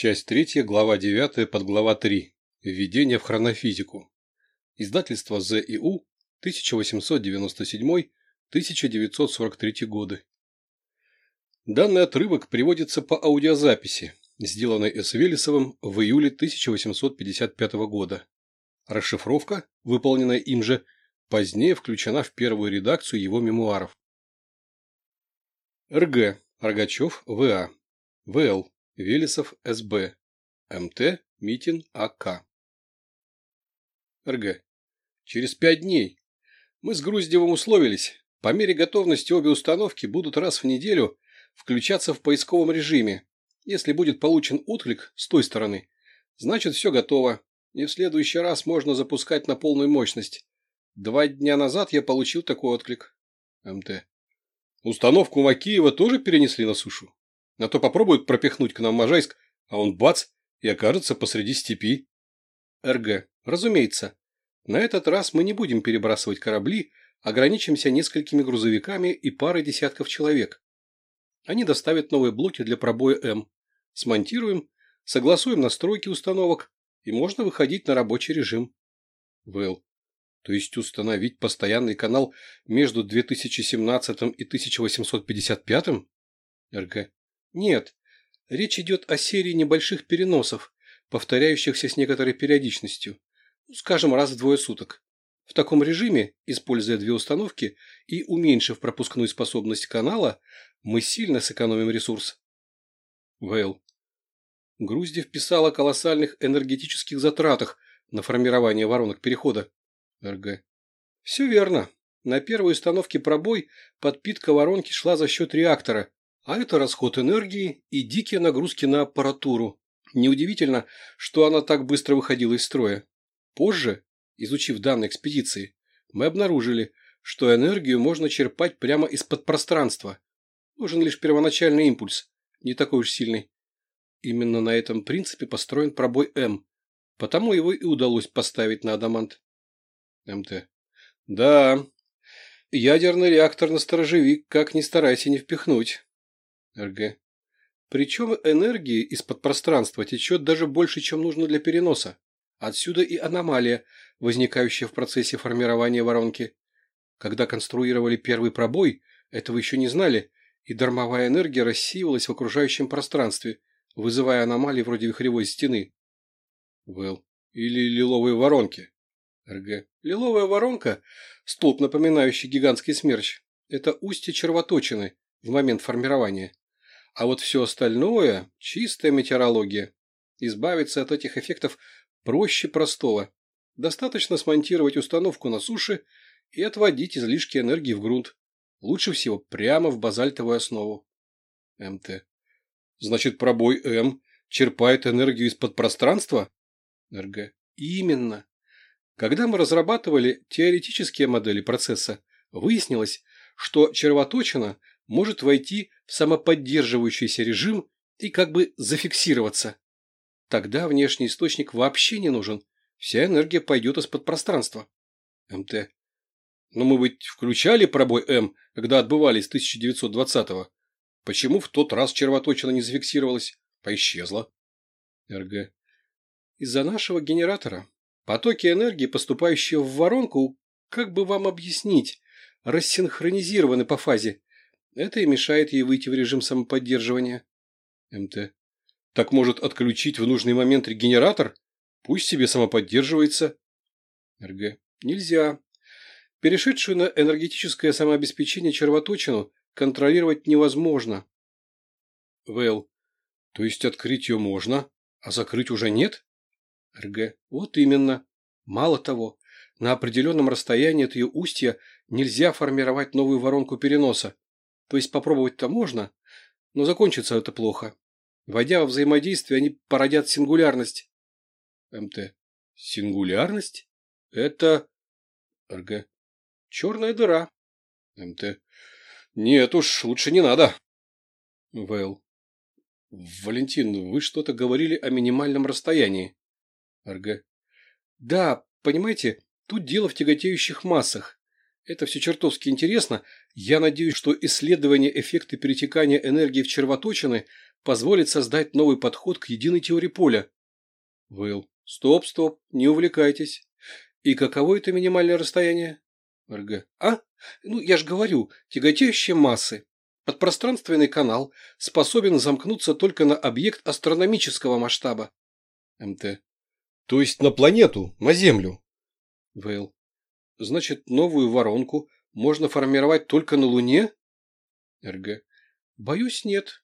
Часть третья, глава девятая, подглава три. Введение в хронофизику. Издательство ЗИУ, 1897-1943 годы. Данный отрывок приводится по аудиозаписи, сделанной С. Велесовым в июле 1855 года. Расшифровка, выполненная им же, позднее включена в первую редакцию его мемуаров. РГ. Рогачев В.А. В.Л. Велесов С.Б. МТ. Митин А.К. РГ. Через пять дней. Мы с Груздевым условились. По мере готовности обе установки будут раз в неделю включаться в поисковом режиме. Если будет получен отклик с той стороны, значит все готово, и в следующий раз можно запускать на полную мощность. Два дня назад я получил такой отклик. МТ. Установку Макеева тоже перенесли на сушу? На то попробуют пропихнуть к нам Можайск, а он бац, и окажется посреди степи. РГ. Разумеется. На этот раз мы не будем перебрасывать корабли, ограничимся несколькими грузовиками и парой десятков человек. Они доставят новые блоки для пробоя М. Смонтируем, согласуем настройки установок, и можно выходить на рабочий режим. ВЛ. То есть установить постоянный канал между 2017 и 1855? РГ. Нет, речь идет о серии небольших переносов, повторяющихся с некоторой периодичностью, ну, скажем, раз в двое суток. В таком режиме, используя две установки и уменьшив пропускную способность канала, мы сильно сэкономим ресурс. Вейл. Груздев писал о колоссальных энергетических затратах на формирование воронок перехода. РГ. Все верно. На первой установке пробой подпитка воронки шла за счет реактора, а это расход энергии и дикие нагрузки на аппаратуру. Неудивительно, что она так быстро выходила из строя. Позже, изучив данные экспедиции, мы обнаружили, что энергию можно черпать прямо из-под пространства. Нужен лишь первоначальный импульс, не такой уж сильный. Именно на этом принципе построен пробой М, потому его и удалось поставить на адамант. МТ. Да, ядерный реактор на сторожевик как ни старайся не впихнуть. РГ. Причем энергии из-под пространства течет даже больше, чем нужно для переноса. Отсюда и аномалия, возникающая в процессе формирования воронки. Когда конструировали первый пробой, этого еще не знали, и дармовая энергия рассеивалась в окружающем пространстве, вызывая аномалии вроде вихревой стены. Вэл. Или лиловые воронки. РГ. Лиловая воронка, столб, напоминающий гигантский смерч, это устье червоточины в момент формирования. А вот все остальное – чистая метеорология. Избавиться от этих эффектов проще простого. Достаточно смонтировать установку на суше и отводить излишки энергии в грунт. Лучше всего прямо в базальтовую основу. МТ. Значит, пробой М черпает энергию из-под пространства? РГ. Именно. Когда мы разрабатывали теоретические модели процесса, выяснилось, что червоточина может войти в самоподдерживающийся режим и как бы зафиксироваться. Тогда внешний источник вообще не нужен, вся энергия пойдет из-под пространства. МТ. Но мы ведь включали пробой М, когда отбывали с 1920-го. Почему в тот раз червоточина не зафиксировалась, а исчезла? РГ. Из-за нашего генератора. Потоки энергии, поступающие в воронку, как бы вам объяснить, рассинхронизированы по фазе. Это и мешает ей выйти в режим самоподдерживания. МТ. Так может отключить в нужный момент регенератор? Пусть себе самоподдерживается. РГ. Нельзя. Перешедшую на энергетическое самообеспечение червоточину контролировать невозможно. ВЛ. То есть открыть ее можно, а закрыть уже нет? РГ. Вот именно. Мало того, на определенном расстоянии от ее устья нельзя формировать новую воронку переноса. То есть попробовать-то можно, но закончится это плохо. Войдя во взаимодействие, они породят сингулярность. МТ. Сингулярность? Это... РГ. Черная дыра. МТ. Нет уж, лучше не надо. ВЛ. Валентин, вы что-то говорили о минимальном расстоянии. РГ. Да, понимаете, тут дело в тяготеющих массах. Это все чертовски интересно. Я надеюсь, что исследование эффекта перетекания энергии в червоточины позволит создать новый подход к единой теории поля. Вэлл. Стоп, стоп, не увлекайтесь. И каково это минимальное расстояние? РГ. А? Ну, я же говорю, тяготеющие массы. Подпространственный канал способен замкнуться только на объект астрономического масштаба. МТ. То есть на планету, на Землю. Вейл. Значит, новую воронку можно формировать только на Луне? РГ. Боюсь, нет.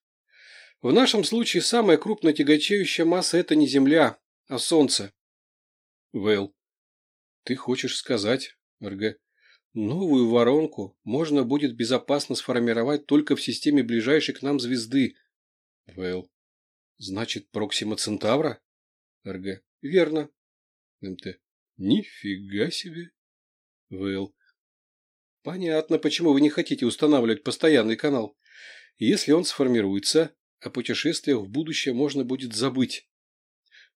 В нашем случае самая крупная тяготеющая масса – это не Земля, а Солнце. Вейл. Ты хочешь сказать, РГ, новую воронку можно будет безопасно сформировать только в системе ближайшей к нам звезды. Вейл. Значит, Проксима Центавра? РГ. Верно. МТ. Нифига себе. Вэл. Понятно, почему вы не хотите устанавливать постоянный канал. Если он сформируется, о путешествиях в будущее можно будет забыть.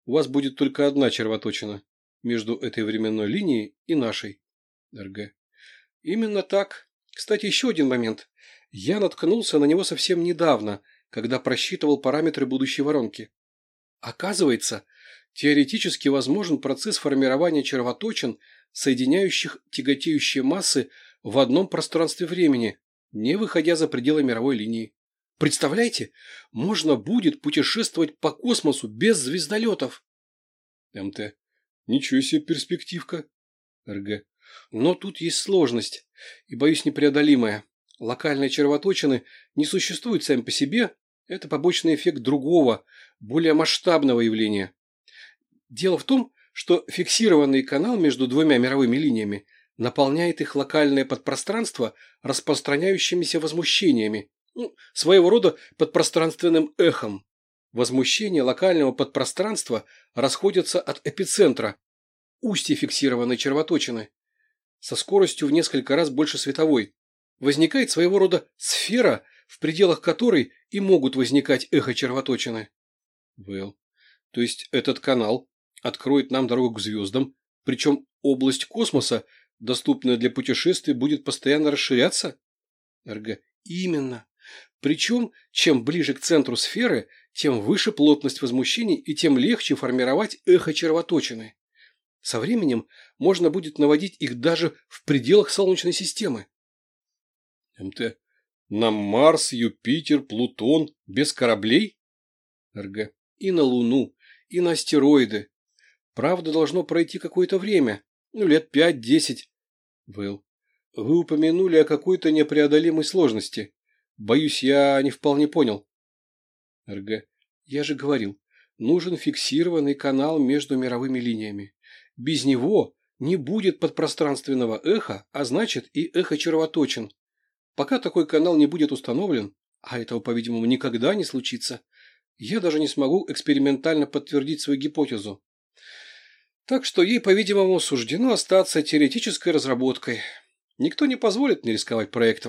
У вас будет только одна червоточина между этой временной линией и нашей. РГ. Именно так. Кстати, еще один момент. Я наткнулся на него совсем недавно, когда просчитывал параметры будущей воронки. Оказывается, теоретически возможен процесс формирования червоточин соединяющих тяготеющие массы в одном пространстве времени, не выходя за пределы мировой линии. Представляете, можно будет путешествовать по космосу без звездолетов. МТ. Ничего себе перспективка. РГ. Но тут есть сложность, и, боюсь, непреодолимая. Локальные червоточины не существуют сами по себе, это побочный эффект другого, более масштабного явления. Дело в том, что фиксированный канал между двумя мировыми линиями наполняет их локальное подпространство распространяющимися возмущениями, ну, своего рода подпространственным эхом. Возмущения локального подпространства расходятся от эпицентра, устья фиксированной червоточины, со скоростью в несколько раз больше световой. Возникает своего рода сфера, в пределах которой и могут возникать эхо-червоточины. Well. То есть этот канал откроет нам дорогу к звездам, причем область космоса, доступная для путешествий, будет постоянно расширяться? РГ. Именно. Причем, чем ближе к центру сферы, тем выше плотность возмущений и тем легче формировать эхо-червоточины. Со временем можно будет наводить их даже в пределах Солнечной системы. МТ. На Марс, Юпитер, Плутон без кораблей? РГ. И на Луну, и на астероиды, Правда, должно пройти какое-то время, ну, лет пять-десять. Вэл, вы упомянули о какой-то непреодолимой сложности. Боюсь, я не вполне понял. РГ, я же говорил, нужен фиксированный канал между мировыми линиями. Без него не будет подпространственного эха, а значит и эхо-червоточин. Пока такой канал не будет установлен, а этого, по-видимому, никогда не случится, я даже не смогу экспериментально подтвердить свою гипотезу. Так что ей, по-видимому, суждено остаться теоретической разработкой. Никто не позволит мне рисковать проектом.